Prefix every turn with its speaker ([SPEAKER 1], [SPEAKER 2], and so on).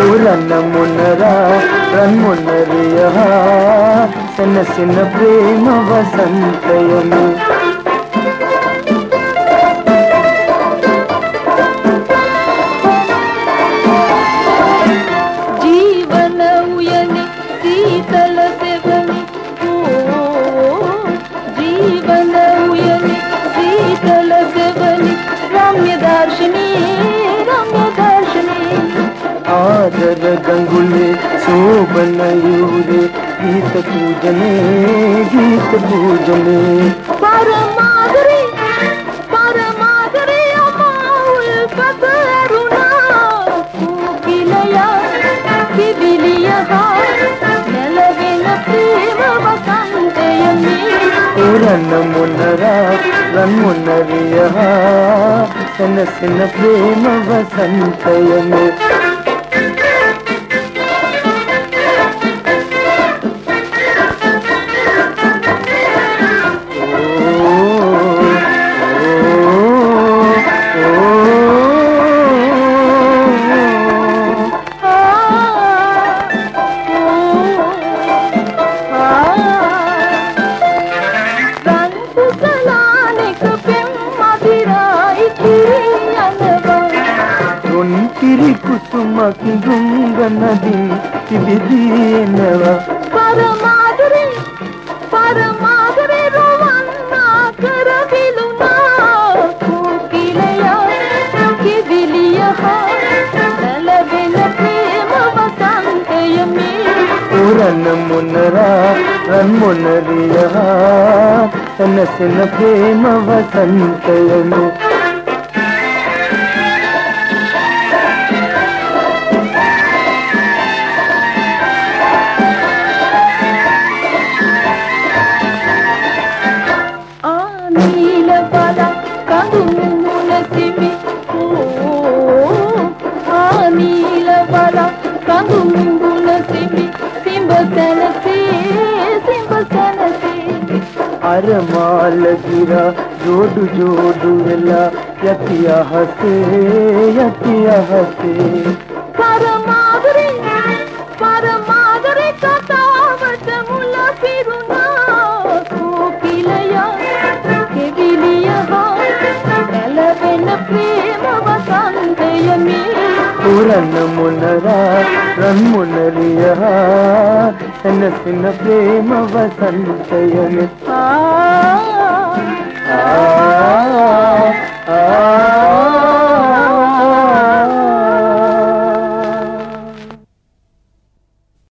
[SPEAKER 1] ఓ రన్నమున్నరా రన్మున్నరియా చిన్న చిన్న ప్రేమ వసంతయను
[SPEAKER 2] జీవన
[SPEAKER 1] ಸಾಗರ ಗಂಗುಳೆ ಶೋಭನಯೂರೆ ಗೀತ ಪೂಜನೆ ಗೀತ ಪೂಜನೆ
[SPEAKER 2] ಪರಮಾದರಿ ಪರಮಾದರಿ ಕದರುಣ ಕೋಕಿಲೆಯ ಬಿಬಿಲಿಯ ನೆಲವಿನ ಪ್ರೇಮ ವಸಂತೆಯಲ್ಲಿ
[SPEAKER 1] ರನ್ನ ಮುನ್ನರ ರನ್ಮುನ್ನರಿಯ ಸನಸಿನ ಪ್ರೇಮ ವಸಂತಯನು ಕಿರಿ ಕುಸುಮ ಕಿಗುಂಗ ನದಿ ಸಿಬಿದೀನವ
[SPEAKER 2] ಪರಮಾದರೆ ಪರಮಾದರೆ ರುವನ್ನ ಕರವಿಲು ನಾ ಕೋಕಿಲೆಯ ಕಿವಿಲಿಯ
[SPEAKER 1] రన్మునరా రన్మునరియా తనసిన ప్రేమ వసంతయను
[SPEAKER 2] ఆనే
[SPEAKER 1] हर माल गिरा, जोड़ जोड़ मिला। यतिया हसे यतिया हसे।
[SPEAKER 2] परमागरे परमागरे कतावट मुला फिरुना। कोकिलया केविलिया हा कलवेन प्रेमवा
[SPEAKER 1] ರನ್ನ ಮುನರ ರನ್ಮುನರಿಯ ಕನಸಿನ ಪ್ರೇಮವ ಸಂಚಯನ
[SPEAKER 2] ಆ
[SPEAKER 1] ಆ